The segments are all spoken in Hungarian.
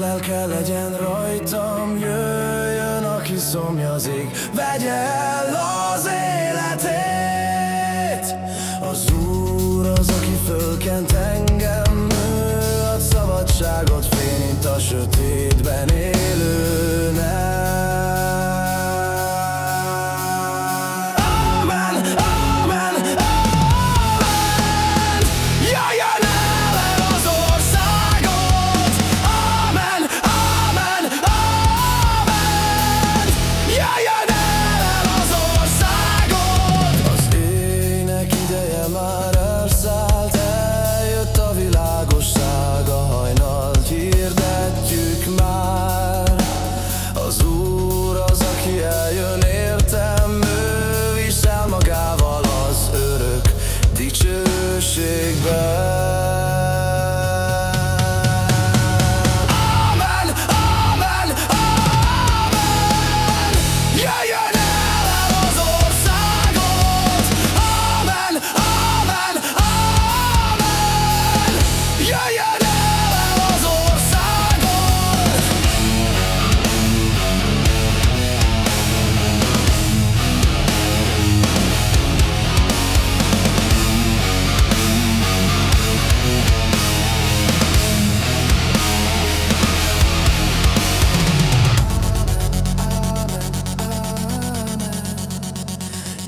lelke legyen rajtam Jöjjön, aki szomjazik. Vegye el az életét. Az Úr az, aki fölkent engem Ő ad szabadságot fényít a sötétben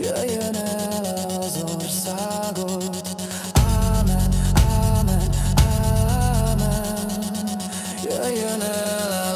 Jöjjön el az országot Ámen, ámen, ámen. Jöjjön el